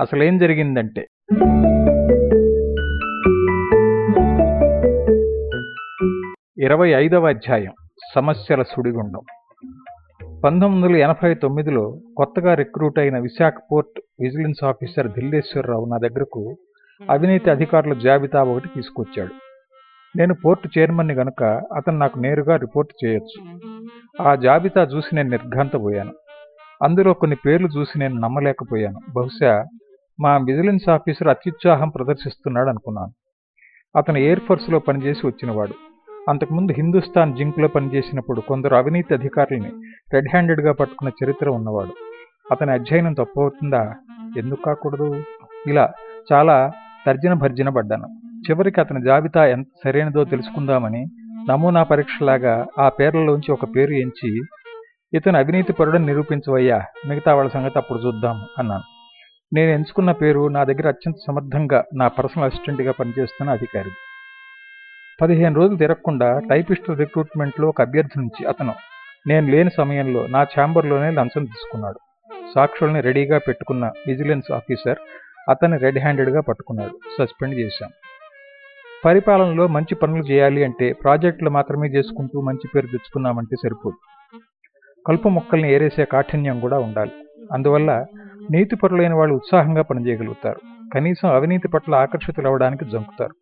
అసలేం జరిగిందంటే ఇరవై ఐదవ అధ్యాయం సమస్యల సుడిగుండం. పంతొమ్మిది వందల ఎనభై తొమ్మిదిలో కొత్తగా రిక్రూట్ అయిన Visakha port vigilance officer Dilleswararao నా దగ్గరకు అవినీతి అధికారుల జాబితా ఒకటి తీసుకొచ్చాడు. నేను పోర్టు చైర్మన్ని గనుక అతను నాకు నేరుగా రిపోర్ట్ చేయొచ్చు. ఆ జాబితా చూసి నేను నిర్ఘాంతపోయాను. అందులో కొన్ని పేర్లు చూసి నేను నమ్మలేకపోయాను. బహుశా మా విజిలెన్స్ ఆఫీసర్ అత్యుత్సాహం ప్రదర్శిస్తున్నాడు అనుకున్నాను. అతను ఎయిర్ ఫోర్స్లో పనిచేసి వచ్చినవాడు. అంతకుముందు హిందుస్థాన్ జింక్లో పనిచేసినప్పుడు కొందరు అవినీతి అధికారుల్ని రెడ్ హ్యాండెడ్గా పట్టుకున్న చరిత్ర ఉన్నవాడు. అతని అధ్యయనం తప్పవుతుందా? ఎందుకు కాకూడదు? ఇలా చాలా తర్జన భర్జన పడ్డాను. చివరికి అతని జాబితా ఎంత సరైనదో తెలుసుకుందామని నమూనా పరీక్షలాగా ఆ పేర్లలోంచి ఒక పేరు ఎంచి ఇతను అవినీతి పరుడని నిరూపించవయ్యా మిగతా వాళ్ళ సంగతి అప్పుడు చూద్దాం అన్నాను. నేను ఎంచుకున్న పేరు నా దగ్గర అత్యంత సమర్థంగా నా పర్సనల్ అసిస్టెంట్గా పనిచేస్తున్న అధికారి పదిహేను రోజులు తిరగకుండా టైపిస్టుల రిక్రూట్మెంట్లో ఒక అభ్యర్థి నుంచి అతను నేను లేని సమయంలో నా ఛాంబర్లోనే లంచం తీసుకున్నాడు. సాక్షుల్ని రెడీగా పెట్టుకున్న విజిలెన్స్ ఆఫీసర్ అతన్ని రెడ్ హ్యాండెడ్గా పట్టుకున్నాడు. సస్పెండ్ చేశాం. పరిపాలనలో మంచి పనులు చేయాలి అంటే ప్రాజెక్టులు మాత్రమే చేసుకుంటూ మంచి పేరు తెచ్చుకున్నామంటే సరిపోదు. కలుపు మొక్కల్ని ఏరేసే కాఠిన్యం కూడా ఉండాలి. అందువల్ల నీతిపరులైన వాళ్ళు ఉత్సాహంగా పనిచేయగలుగుతారు. కనీసం అవినీతి పట్ల ఆకర్షితులవడానికి జంకుతారు.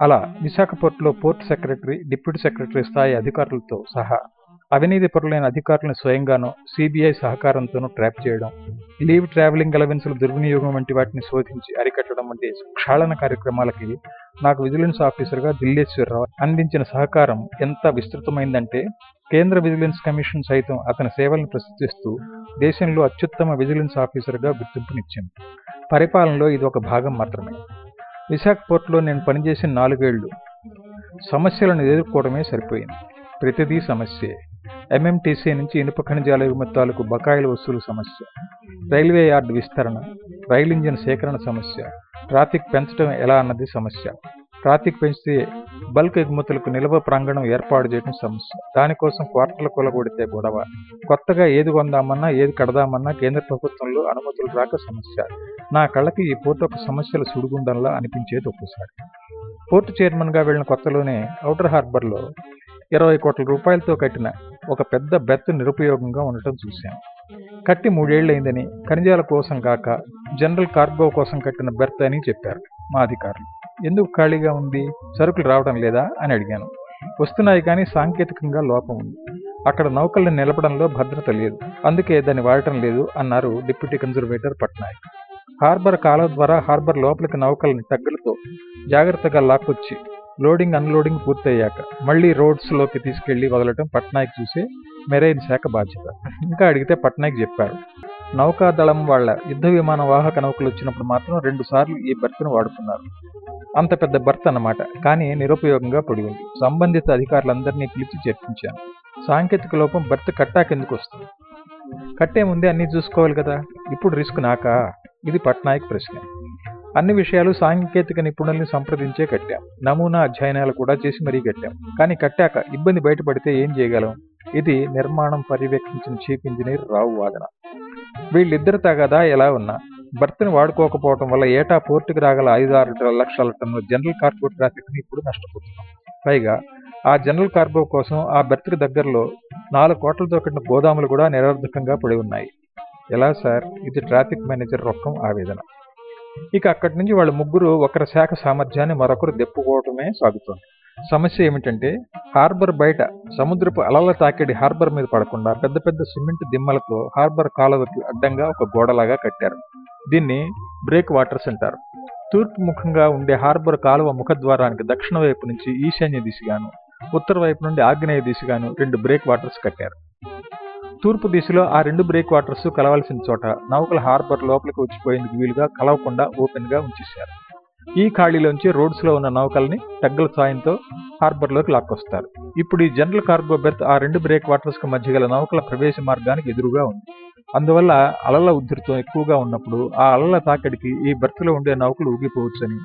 అలా విశాఖపట్నంలో పోర్ట్ సెక్రటరీ డిప్యూటీ సెక్రటరీ స్థాయి అధికారులతో సహా అవినీతి పరులైన అధికారులను స్వయంగానూ సిబిఐ సహకారంతోనూ ట్రాప్ చేయడం లీవ్ ట్రావెలింగ్ అలవెన్సుల దుర్వినియోగం వంటి వాటిని శోధించి అరికట్టడం వంటి క్షాళన కార్యక్రమాలకి నాకు విజిలెన్స్ ఆఫీసర్గా దిల్లేశ్వరరావు అందించిన సహకారం ఎంత విస్తృతమైందంటే కేంద్ర విజిలెన్స్ కమిషన్ సైతం అతని సేవలను ప్రశంసిస్తూ దేశంలో అత్యుత్తమ విజిలెన్స్ ఆఫీసర్గా గుర్తింపునిచ్చింది. పరిపాలనలో ఇది ఒక భాగం మాత్రమే. విశాఖ పోర్టులో నేను పనిచేసిన నాలుగేళ్ళు. సమస్యలను ఎదుర్కోవడమే సరిపోయింది. ప్రతిదీ సమస్యే. ఎంఎంటీసీ నుంచి ఇనుప ఖనిజాల ఎగుమతాలకు బకాయిల వసూలు సమస్య. రైల్వే యార్డ్ విస్తరణ. రైలు ఇంజిన్ సేకరణ సమస్య. ట్రాఫిక్ పెంచడం ఎలా అన్నది సమస్య. ట్రాఫిక్ పెంచితే బల్క్ ఎగుమతులకు నిల్వ ప్రాంగణం ఏర్పాటు చేయడం సమస్య. దానికోసం క్వార్టర్ల కొలగొడితే గొడవ. కొత్తగా ఏది కొందామన్నా ఏది కడదామన్నా కేంద్ర ప్రభుత్వంలో అనుమతులు రాక సమస్య. నా కళ్ళకి ఈ పోర్టు ఒక సమస్యల సుడిగుండంలా అనిపించేది ఒక్కసారి. పోర్టు చైర్మన్గా వెళ్ళిన కొత్తలోనే ఔటర్ హార్బర్లో ఇరవై కోట్ల రూపాయలతో కట్టిన ఒక పెద్ద బెర్త్ నిరుపయోగంగా ఉండటం చూశాం. కట్టి మూడేళ్ళైందని ఖనిజాల కోసం కాక జనరల్ కార్గో కోసం కట్టిన బెర్త్ అని చెప్పారు మా అధికారులు. ఎందుకు ఖాళీగా ఉంది? సరుకులు రావడం లేదా? అని అడిగాను. వస్తున్నాయి కానీ సాంకేతికంగా లోపం ఉంది. అక్కడ నౌకల్ని నిలపడంలో భద్రత లేదు. అందుకే దాన్ని వాడటం లేదు అన్నారు డిప్యూటీ కన్జర్వేటర్ పట్నాయక్. హార్బర్ కాలం ద్వారా హార్బర్ లోపలికి నౌకల్ని తగ్గులతో జాగ్రత్తగా లాక్కొచ్చి లోడింగ్ అన్లోడింగ్ పూర్తయ్యాక మళ్ళీ రోడ్స్లోకి తీసుకెళ్ళి వదలటం పట్నాయక్ చూసే మెరైన్ శాఖ బాధ్యత. ఇంకా అడిగితే పట్నాయక్ చెప్పారు నౌకాదళం వాళ్ళ యుద్ధ విమాన వాహక నౌకలు వచ్చినప్పుడు మాత్రం రెండు సార్లు ఈ బర్త్ను వాడుతున్నారు. అంత పెద్ద బర్త్ అన్నమాట కానీ నిరుపయోగంగా పడి ఉంది. సంబంధిత అధికారులందరినీ పిలిచి చర్చించాను. సాంకేతిక లోపం బర్త్ కట్టాకెందుకు వస్తుంది? కట్టే ముందే అన్ని చూసుకోవాలి కదా? ఇప్పుడు రిస్క్ నాకా? ఇది పట్నాయక్ ప్రశ్న. అన్ని విషయాలు సాంకేతిక నిపుణుల్ని సంప్రదించే కట్టాం. నమూనా అధ్యయనాలు కూడా చేసి మరీ కట్టాం. కానీ కట్టాక ఇబ్బంది బయటపడితే ఏం చేయగలం? ఇది నిర్మాణం పర్యవేక్షించిన చీఫ్ ఇంజనీర్ రావు వాదన. వీళ్ళిద్దరు తగదా ఎలా ఉన్నా భర్తను వాడుకోకపోవడం వల్ల ఏటా పోర్టుకు రాగల ఐదు ఆరు లక్షల టన్నుల జనరల్ కార్గో ట్రాఫిక్ని ఇప్పుడు నష్టపోతున్నాం. పైగా ఆ జనరల్ కార్గో కోసం ఆ బెర్త్కి దగ్గరలో నాలుగు కోట్లతో కట్టిన గోదాములు కూడా నిరర్ధకంగా పడి ఉన్నాయి. ఎలా సార్? ఇది ట్రాఫిక్ మేనేజర్ రొక్కం ఆవేదన. ఇక అక్కడి నుంచి వాళ్ళ ముగ్గురు ఒకరి శాఖ సామర్థ్యాన్ని మరొకరు దెప్పుకోవటమే సాగుతోంది. సమస్య ఏమిటంటే హార్బర్ బయట సముద్రపు అలల తాకిడి హార్బర్ మీద పడకుండా పెద్ద పెద్ద సిమెంట్ దిమ్మలతో హార్బర్ కాలువకి అడ్డంగా ఒక గోడలాగా కట్టారు. దీన్ని బ్రేక్ వాటర్స్ అంటారు. తూర్పు ముఖంగా ఉండే హార్బర్ కాలువ ముఖద్వారానికి దక్షిణ వైపు నుంచి ఈశాన్య దిశగాను ఉత్తర వైపు నుండి ఆగ్నేయ దిశగాను రెండు బ్రేక్ వాటర్స్ కట్టారు. తూర్పు దిశలో ఆ రెండు బ్రేక్ వాటర్స్ కలవాల్సిన చోట నౌకల హార్బర్ లోపలికి వచ్చిపోయేందుకు వీలుగా కలవకుండా ఓపెన్గా ఉంచేశారు. ఈ ఖాళీలోంచి రోడ్స్లో ఉన్న నౌకల్ని టగ్గల సాయంతో హార్బర్లోకి లాక్కొస్తారు. ఇప్పుడు ఈ జనరల్ కార్గో బెర్త్ ఆ రెండు బ్రేక్ వాటర్స్కు మధ్య గల నౌకల ప్రవేశ మార్గానికి ఎదురుగా ఉంది. అందువల్ల అలల ఉధృతం ఎక్కువగా ఉన్నప్పుడు ఆ అలల తాకిడికి ఈ బెర్త్లో ఉండే నౌకలు ఊగిపోవచ్చని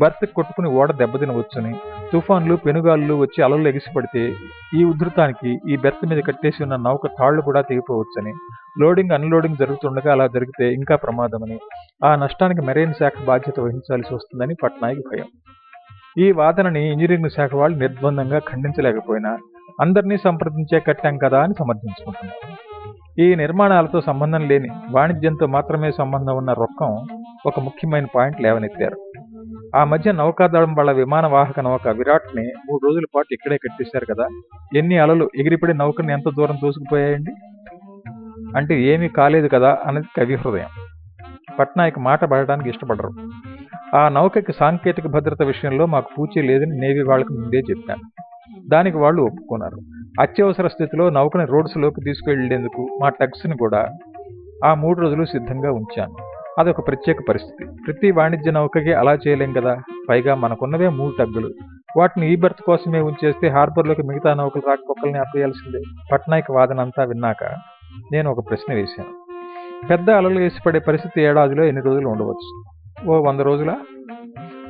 బర్త్ కొట్టుకుని ఓడ దెబ్బతినవచ్చని తుఫాన్లు పెనుగాళ్ళు వచ్చి అలలు ఎగిసిపడితే ఈ ఉధృతానికి ఈ బెర్త్ మీద కట్టేసి ఉన్న నౌక తాళ్ళు కూడా తెగిపోవచ్చని లోడింగ్ అన్లోడింగ్ జరుగుతుండగా అలా జరిగితే ఇంకా ప్రమాదమని ఆ నష్టానికి మెరైన్ శాఖ బాధ్యత వహించాల్సి వస్తుందని పట్నాయక్ భయం. ఈ వాదనని ఇంజనీరింగ్ శాఖ వాళ్ళు నిర్ద్వందంగా ఖండించలేకపోయినా అందరినీ సంప్రదించే కట్టాం కదా అని సమర్థించుకుంటున్నారు. ఈ నిర్మాణాలతో సంబంధం లేని వాణిజ్యంతో మాత్రమే సంబంధం ఉన్న రొక్కం ఒక ముఖ్యమైన పాయింట్ లేవనెత్తారు. ఆ మధ్య నౌకాదళం వాళ్ళ విమాన వాహక నౌక విరాట్ని మూడు రోజుల పాటు ఇక్కడే కట్టేశారు కదా. ఎన్ని అలలు ఎగిరిపడి నౌకని ఎంత దూరం దూసుకుపోయాయండి? అంటే ఏమీ కాలేదు కదా అనేది కవి హృదయం. పట్నాయక్ మాట పడడానికి ఇష్టపడరు. ఆ నౌకకి సాంకేతిక భద్రత విషయంలో మాకు పూచీ లేదని నేవీ వాళ్ళకి ముందే చెప్పాను. దానికి వాళ్ళు ఒప్పుకున్నారు. అత్యవసర స్థితిలో నౌకని రోడ్స్లోకి తీసుకువెళ్ళేందుకు మా టగ్స్ని కూడా ఆ మూడు రోజులు సిద్ధంగా ఉంచాను. అదొక ప్రత్యేక పరిస్థితి. ప్రతి వాణిజ్య నౌకకి అలా చేయలేం కదా? పైగా మనకున్నవే మూడు టగ్గులు. వాటిని ఈ బెర్త్ కోసమే ఉంచేస్తే హార్బర్లోకి మిగతా నౌకలు రాకపోకల్ని ఆపేయాల్సిందే పట్నాయక్ వాదన అంతా విన్నాక నేను ఒక ప్రశ్న వేశాను. పెద్ద అలలు వేసి పడే పరిస్థితి ఏడాదిలో ఎన్ని రోజులు ఉండవచ్చు? ఓ వంద రోజుల?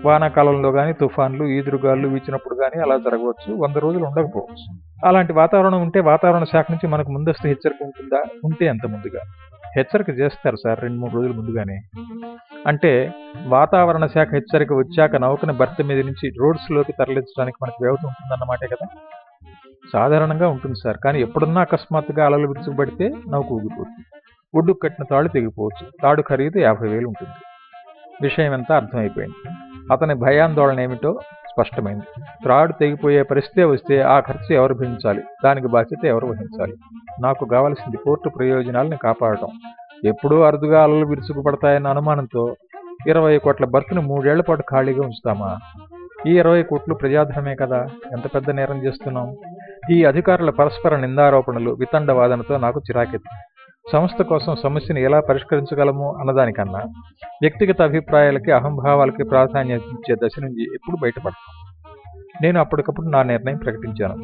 వానాకాలంలో కానీ తుఫాన్లు ఈదురుగాలు వీచినప్పుడు కానీ అలా జరగవచ్చు. వంద రోజులు ఉండకపోవచ్చు. అలాంటి వాతావరణం ఉంటే వాతావరణ శాఖ నుంచి మనకు ముందస్తు హెచ్చరిక ఉంటుందా? ఉంటే ఎంత ముందుగా. హెచ్చరిక చేస్తారు సార్ రెండు మూడు రోజుల ముందుగానే. అంటే వాతావరణ శాఖ హెచ్చరిక వచ్చాక నౌకని బర్త్ మీద నుంచి రోడ్స్లోకి తరలించడానికి మనకు వ్యవధి ఉంటుందన్నమాటే కదా? సాధారణంగా ఉంటుంది సార్. కానీ ఎప్పుడన్నా అకస్మాత్తుగా అలలు విరుచుకుపడితే నౌక ఊగిపోతుంది. ఒడ్డు కట్టిన తాడు తెగిపోవచ్చు. తాడు ఖరీదు యాభై వేలు ఉంటుంది. విషయం ఎంత అర్థమైపోయింది. అతని భయాందోళన ఏమిటో స్పష్టమైంది. త్రాడు తెగిపోయే పరిస్థితి వస్తే ఆ ఖర్చు ఎవరు భరించాలి? దానికి బాధ్యత ఎవరు వహించాలి? నాకు కావలసింది కోర్టు ప్రయోజనాలను కాపాడటం. ఎప్పుడూ అరుదుగా అలలు విరుచుకుపడతాయన్న అనుమానంతో ఇరవై కోట్ల బర్త్ను మూడేళ్ళ పాటు ఖాళీగా ఉంచుతామా? ఈ ఇరవై కోట్లు ప్రజాధనమే కదా? ఎంత పెద్ద నేరం చేస్తున్నాం? ఈ అధికారుల పరస్పర నిందారోపణలు వితండవాదనతో నాకు చిరాకెత్తి. సంస్థ కోసం సమస్యను ఎలా పరిష్కరించగలము అన్నదానికన్నా వ్యక్తిగత అభిప్రాయాలకి అహంభావాలకి ప్రాధాన్యత ఇచ్చే దశ నుంచి ఎప్పుడు బయటపడతాం. నేను అప్పటికప్పుడు నా నిర్ణయం ప్రకటించాను.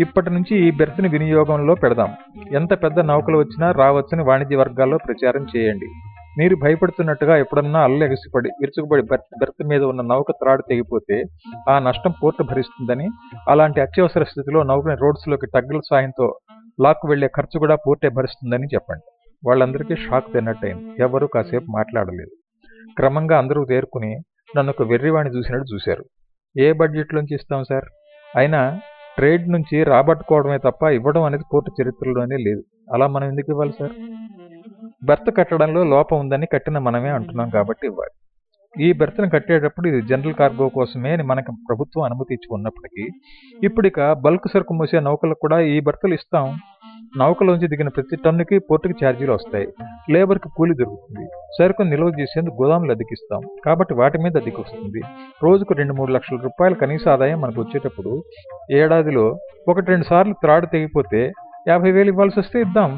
ఇప్పటి నుంచి ఈ బెర్త్ని వినియోగంలో పెడదాం. ఎంత పెద్ద నౌకలు వచ్చినా రావచ్చని వాణిజ్య వర్గాల్లో ప్రచారం చేయండి. మీరు భయపడుతున్నట్టుగా ఎప్పుడన్నా అల్లెగసిపడి విరుచుకుపడి బెర్త్ బెర్త్ మీద ఉన్న నౌక త్రాడు తెగిపోతే ఆ నష్టం పోర్టు భరిస్తుందని అలాంటి అత్యవసర స్థితిలో నౌకని రోడ్స్లోకి టగ్గుల సాయంతో లాక్కు వెళ్ళే ఖర్చు కూడా పోర్టే భరిస్తుందని చెప్పండి. వాళ్ళందరికీ షాక్ తిన్నట్టయింది. ఎవరూ కాసేపు మాట్లాడలేదు. క్రమంగా అందరూ తేరుకుని నన్ను ఒక వెర్రివాణి చూసినట్టు చూశారు. ఏ బడ్జెట్లోంచి ఇస్తాం సార్? అయినా ట్రేడ్ నుంచి రాబట్టుకోవడమే తప్ప ఇవ్వడం అనేది కోర్టు చరిత్రలోనే లేదు. అలా మనం ఎందుకు ఇవ్వాలి సార్? బెర్త్ కట్టడంలో లోపం ఉందని కట్టిన మనమే అంటున్నాం కాబట్టి ఇవ్వాలి. ఈ బెర్త్ను కట్టేటప్పుడు ఇది జనరల్ కార్గో కోసమే అని మనకు ప్రభుత్వం అనుమతి ఇచ్చి ఉన్నప్పటికీ ఇప్పుడు ఇక బల్క్ సరుకు మోసే నౌకలకు కూడా ఈ బెర్తలు ఇస్తాం. నౌకలోంచి దిగిన ప్రతి టన్నుకి పోర్టుకి ఛార్జీలు వస్తాయి. లేబర్కి కూలి దొరుకుతుంది. సరుకును నిల్వ చేసేందుకు గోదాములు అద్దెకిస్తాం. కాబట్టి వాటి మీద అద్దెకి వస్తుంది రోజుకు రెండు మూడు లక్షల రూపాయల కనీస ఆదాయం మనకు వచ్చేటప్పుడు ఏడాదిలో ఒకటి రెండు సార్లు త్రాడు తెగిపోతే యాభై వేలు ఇవ్వాల్సి వస్తే ఇద్దాం.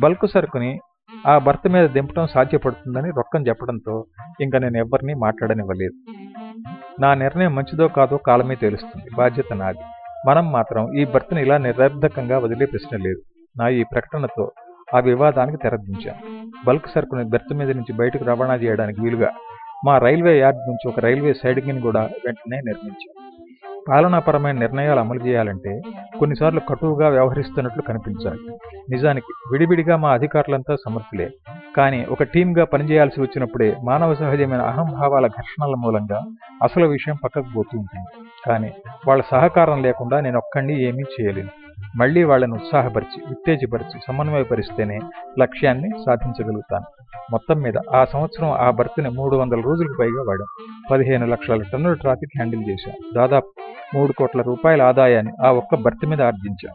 బల్క్ సరుకుని ఆ భర్త మీద దింపడం సాధ్యపడుతుందని రొక్కం చెప్పడంతో ఇంకా నేను ఎవరిని మాట్లాడనివ్వలేదు. నా నిర్ణయం మంచిదో కాదో కాలమే తెలుస్తుంది. బాధ్యత నాది. మనం మాత్రం ఈ భర్తను ఇలా నిరర్ధకంగా వదిలే ప్రశ్న లేదు. నా ఈ ప్రకటనతో ఆ వివాదానికి తెరదించాను బల్క్ సరుకుని బెర్త్ మీద నుంచి బయటకు రవాణా చేయడానికి వీలుగా మా రైల్వే యార్డ్ నుంచి ఒక రైల్వే సైడింగ్ని కూడా వెంటనే నిర్మించాం. పాలనాపరమైన నిర్ణయాలు అమలు చేయాలంటే కొన్నిసార్లు కటువుగా వ్యవహరిస్తున్నట్లు కనిపించాలి. నిజానికి విడివిడిగా మా అధికారులంతా సమర్థులే. కానీ ఒక టీంగా పనిచేయాల్సి వచ్చినప్పుడే మానవ సహజమైన అహంభావాల ఘర్షణల మూలంగా అసలు విషయం పక్కకు పోతూ ఉంటుంది. కానీ వాళ్ళ సహకారం లేకుండా నేను ఒక్కడిని ఏమీ చేయలేను. మళ్ళీ వాళ్ళని ఉత్సాహపరిచి ఉత్తేజపరిచి సమన్వయపరిస్తేనే లక్ష్యాన్ని సాధించగలుగుతాను. మొత్తం మీద ఆ సంవత్సరం ఆ బర్త్ని మూడు వందల రోజులకు పైగా వాడాం. పదిహేను లక్షల టన్నుల ట్రాఫిక్ హ్యాండిల్ చేశాం. దాదాపు మూడు కోట్ల రూపాయల ఆదాయాన్ని ఆ ఒక్క బర్త్ మీద ఆర్జించాం.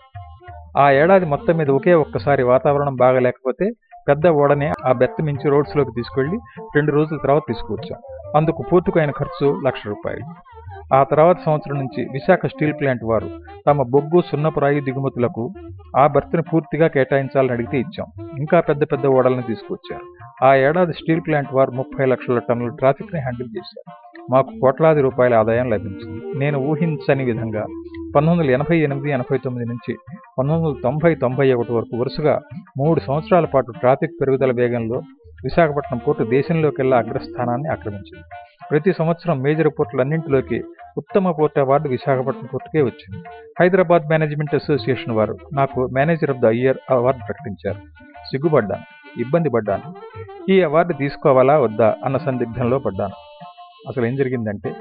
ఆ ఏడాది మొత్తం మీద ఒకే ఒక్కసారి వాతావరణం బాగలేకపోతే పెద్ద ఓడనే ఆ బెత్త మించి రోడ్స్లోకి తీసుకెళ్ళి రెండు రోజుల తర్వాత తీసుకువచ్చాం. అందుకు పోర్టుకు అయిన ఖర్చు లక్ష రూపాయలు. ఆ తర్వాత సంవత్సరం నుంచి విశాఖ స్టీల్ ప్లాంట్ వారు తమ బొగ్గు సున్నపురాయి దిగుమతులకు ఆ బర్త్ని పూర్తిగా కేటాయించాలని అడిగితే ఇచ్చాం. ఇంకా పెద్ద పెద్ద ఓడలను తీసుకొచ్చారు ఆ ఏడాది స్టీల్ ప్లాంట్ వారు ముప్పై లక్షల టన్నుల ట్రాఫిక్ని హ్యాండిల్ చేశారు. మాకు కోట్లాది రూపాయల ఆదాయం లభించింది. నేను ఊహించని విధంగా పంతొమ్మిది వందల ఎనభై ఎనిమిది ఎనభై తొమ్మిది నుంచి పంతొమ్మిది వందల తొంభై తొంభై ఒకటి వరకు వరుసగా మూడు సంవత్సరాల పాటు ట్రాఫిక్ పెరుగుదల వేగంలో విశాఖపట్నం పోర్టు దేశంలోకెల్లా అగ్రస్థానాన్ని ఆక్రమించింది. ప్రతి సంవత్సరం మేజర్ పోర్టులన్నింటిలోకి ఉత్తమ పోర్ట్ అవార్డు విశాఖపట్నం పోర్టుకే వచ్చింది. హైదరాబాద్ మేనేజ్మెంట్ అసోసియేషన్ వారు నాకు manager of the year award ప్రకటించారు. సిగ్గుపడ్డాను. ఇబ్బంది పడ్డాను. ఈ అవార్డు తీసుకోవాలా వద్దా అన్న సందిగ్ధంలో పడ్డాను. అసలు ఏం జరిగిందంటే